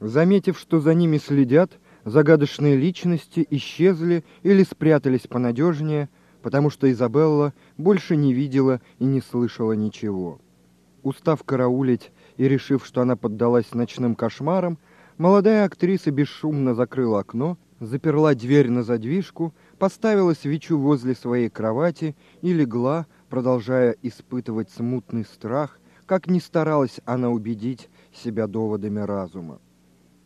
Заметив, что за ними следят, загадочные личности исчезли или спрятались понадежнее, потому что Изабелла больше не видела и не слышала ничего. Устав караулить и решив, что она поддалась ночным кошмарам, молодая актриса бесшумно закрыла окно, заперла дверь на задвижку, поставила свечу возле своей кровати и легла, продолжая испытывать смутный страх, как ни старалась она убедить себя доводами разума.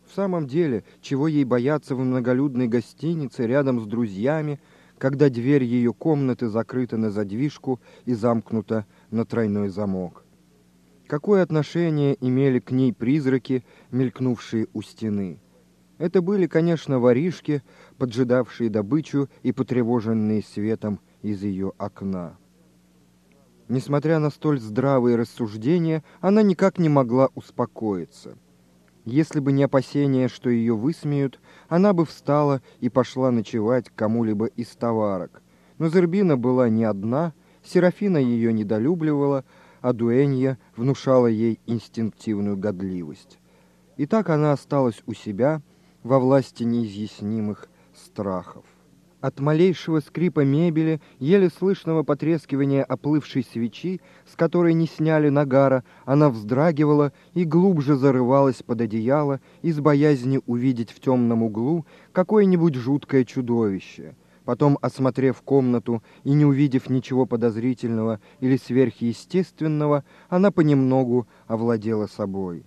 В самом деле, чего ей бояться в многолюдной гостинице рядом с друзьями, когда дверь ее комнаты закрыта на задвижку и замкнута на тройной замок? Какое отношение имели к ней призраки, мелькнувшие у стены? Это были, конечно, воришки, поджидавшие добычу и потревоженные светом из ее окна. Несмотря на столь здравые рассуждения, она никак не могла успокоиться – если бы не опасение, что ее высмеют, она бы встала и пошла ночевать к кому-либо из товарок. Но Зербина была не одна, Серафина ее недолюбливала, а Дуэнья внушала ей инстинктивную годливость. И так она осталась у себя во власти неизъяснимых страхов. От малейшего скрипа мебели, еле слышного потрескивания оплывшей свечи, с которой не сняли нагара, она вздрагивала и глубже зарывалась под одеяло из боязни увидеть в темном углу какое-нибудь жуткое чудовище. Потом, осмотрев комнату и не увидев ничего подозрительного или сверхъестественного, она понемногу овладела собой.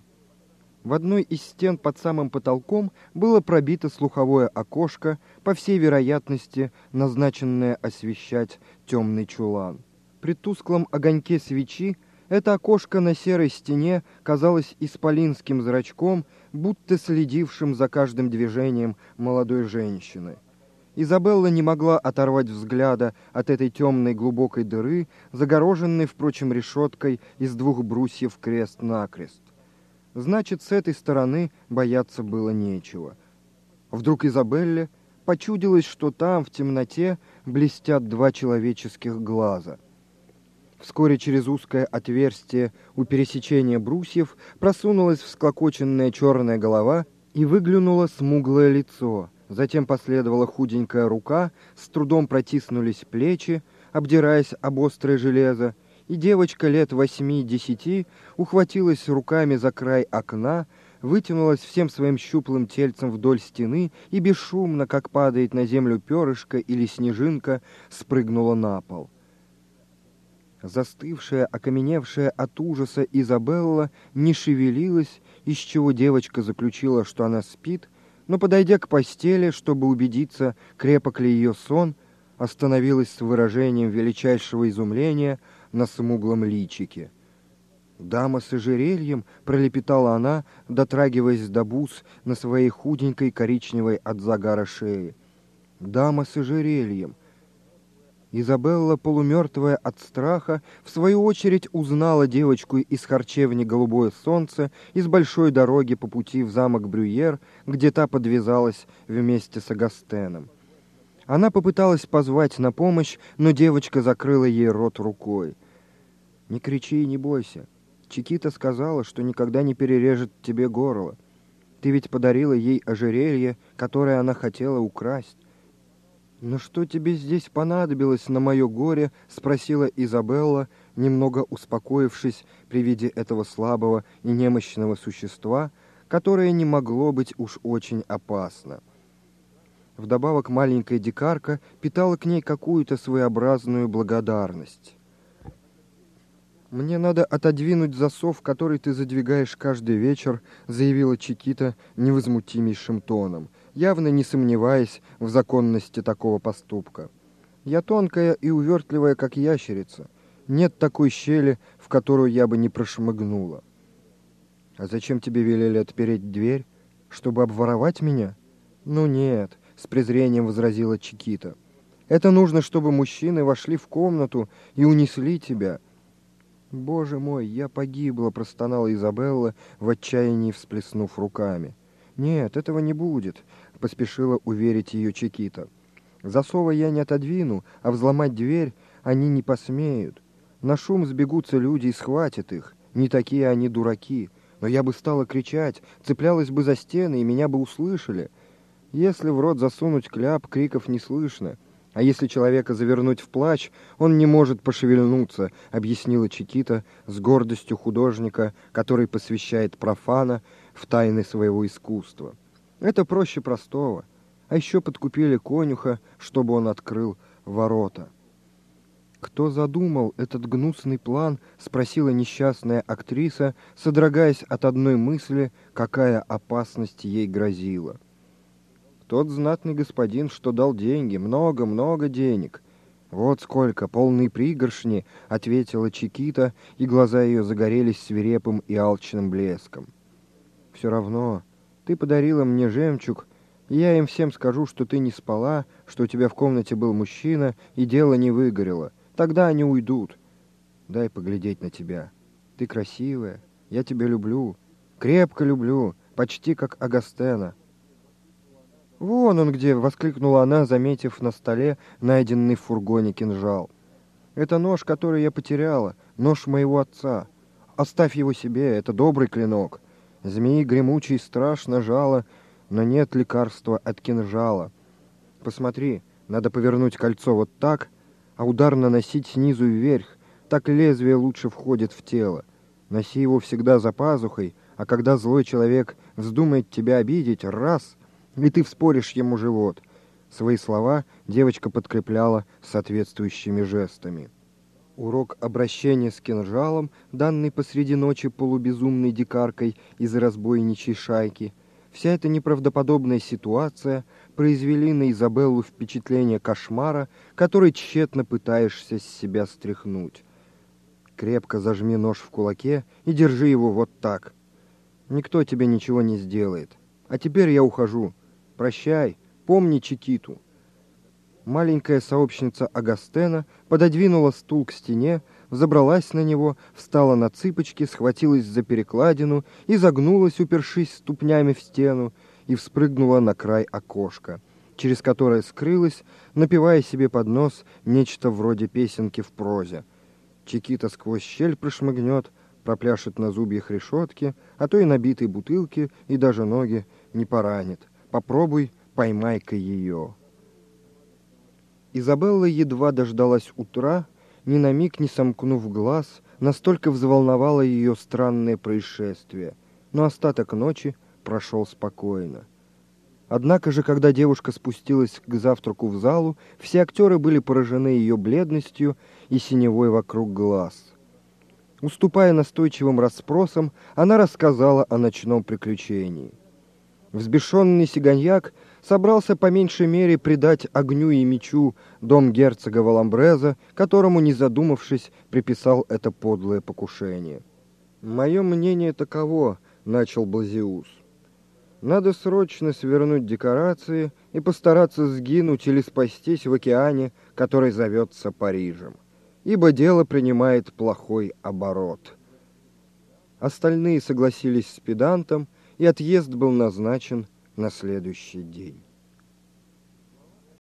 В одной из стен под самым потолком было пробито слуховое окошко, по всей вероятности назначенное освещать темный чулан. При тусклом огоньке свечи это окошко на серой стене казалось исполинским зрачком, будто следившим за каждым движением молодой женщины. Изабелла не могла оторвать взгляда от этой темной глубокой дыры, загороженной, впрочем, решеткой из двух брусьев крест-накрест. Значит, с этой стороны бояться было нечего. Вдруг Изабелле почудилось, что там, в темноте, блестят два человеческих глаза. Вскоре через узкое отверстие у пересечения брусьев просунулась всклокоченная черная голова и выглянуло смуглое лицо. Затем последовала худенькая рука, с трудом протиснулись плечи, обдираясь об острое железо, и девочка лет восьми-десяти ухватилась руками за край окна, вытянулась всем своим щуплым тельцем вдоль стены и бесшумно, как падает на землю перышко или снежинка, спрыгнула на пол. Застывшая, окаменевшая от ужаса Изабелла не шевелилась, из чего девочка заключила, что она спит, но, подойдя к постели, чтобы убедиться, крепок ли ее сон, остановилась с выражением величайшего изумления — на смуглом личике. «Дама с ожерельем», — пролепетала она, дотрагиваясь до бус на своей худенькой коричневой от загара шее. «Дама с ожерельем». Изабелла, полумертвая от страха, в свою очередь узнала девочку из харчевни «Голубое солнце» из большой дороги по пути в замок Брюер, где та подвязалась вместе с Агастеном. Она попыталась позвать на помощь, но девочка закрыла ей рот рукой. Не кричи и не бойся. Чикита сказала, что никогда не перережет тебе горло. Ты ведь подарила ей ожерелье, которое она хотела украсть. «Но что тебе здесь понадобилось на мое горе?» — спросила Изабелла, немного успокоившись при виде этого слабого и немощного существа, которое не могло быть уж очень опасно. Вдобавок маленькая дикарка питала к ней какую-то своеобразную благодарность. «Мне надо отодвинуть засов, который ты задвигаешь каждый вечер», заявила Чикита невозмутимейшим тоном, явно не сомневаясь в законности такого поступка. «Я тонкая и увертливая, как ящерица. Нет такой щели, в которую я бы не прошмыгнула». «А зачем тебе велели отпереть дверь? Чтобы обворовать меня?» «Ну нет», — с презрением возразила Чикита. «Это нужно, чтобы мужчины вошли в комнату и унесли тебя». «Боже мой, я погибла!» — простонала Изабелла, в отчаянии всплеснув руками. «Нет, этого не будет», — поспешила уверить ее Чекита. «Засова я не отодвину, а взломать дверь они не посмеют. На шум сбегутся люди и схватят их. Не такие они дураки. Но я бы стала кричать, цеплялась бы за стены, и меня бы услышали. Если в рот засунуть кляп, криков не слышно. А если человека завернуть в плач, он не может пошевельнуться, объяснила Чикита с гордостью художника, который посвящает профана в тайны своего искусства. Это проще простого. А еще подкупили конюха, чтобы он открыл ворота. «Кто задумал этот гнусный план?» — спросила несчастная актриса, содрогаясь от одной мысли, какая опасность ей грозила. «Тот знатный господин, что дал деньги, много-много денег». «Вот сколько, полные пригоршни!» — ответила Чикита, и глаза ее загорелись свирепым и алчным блеском. «Все равно, ты подарила мне жемчуг, и я им всем скажу, что ты не спала, что у тебя в комнате был мужчина, и дело не выгорело». Тогда они уйдут. Дай поглядеть на тебя. Ты красивая, я тебя люблю, крепко люблю, почти как Агастена. «Вон он где!» — воскликнула она, заметив на столе найденный в фургоне кинжал. «Это нож, который я потеряла, нож моего отца. Оставь его себе, это добрый клинок. Змеи гремучий страшно жало, но нет лекарства от кинжала. Посмотри, надо повернуть кольцо вот так — а удар наносить снизу вверх, так лезвие лучше входит в тело. Носи его всегда за пазухой, а когда злой человек вздумает тебя обидеть, раз, и ты вспоришь ему живот. Свои слова девочка подкрепляла соответствующими жестами. Урок обращения с кинжалом, данный посреди ночи полубезумной дикаркой из разбойничьей шайки, вся эта неправдоподобная ситуация — произвели на Изабеллу впечатление кошмара, который тщетно пытаешься с себя стряхнуть. Крепко зажми нож в кулаке и держи его вот так. Никто тебе ничего не сделает. А теперь я ухожу. Прощай, помни Чикиту. Маленькая сообщница Агастена пододвинула стул к стене, взобралась на него, встала на цыпочки, схватилась за перекладину и загнулась, упершись ступнями в стену, и вспрыгнула на край окошка, через которое скрылась, напевая себе под нос нечто вроде песенки в прозе. Чекита сквозь щель прошмыгнет, пропляшет на зубьях решетки, а то и набитой бутылки, и даже ноги не поранит. Попробуй, поймай-ка ее. Изабелла едва дождалась утра, ни на миг не сомкнув глаз, настолько взволновало ее странное происшествие. Но остаток ночи прошел спокойно. Однако же, когда девушка спустилась к завтраку в залу, все актеры были поражены ее бледностью и синевой вокруг глаз. Уступая настойчивым расспросам, она рассказала о ночном приключении. Взбешенный сиганьяк собрался по меньшей мере предать огню и мечу дом герцога Валамбреза, которому, не задумавшись, приписал это подлое покушение. «Мое мнение таково», — начал Блазиус. Надо срочно свернуть декорации и постараться сгинуть или спастись в океане, который зовется Парижем, ибо дело принимает плохой оборот. Остальные согласились с педантом, и отъезд был назначен на следующий день.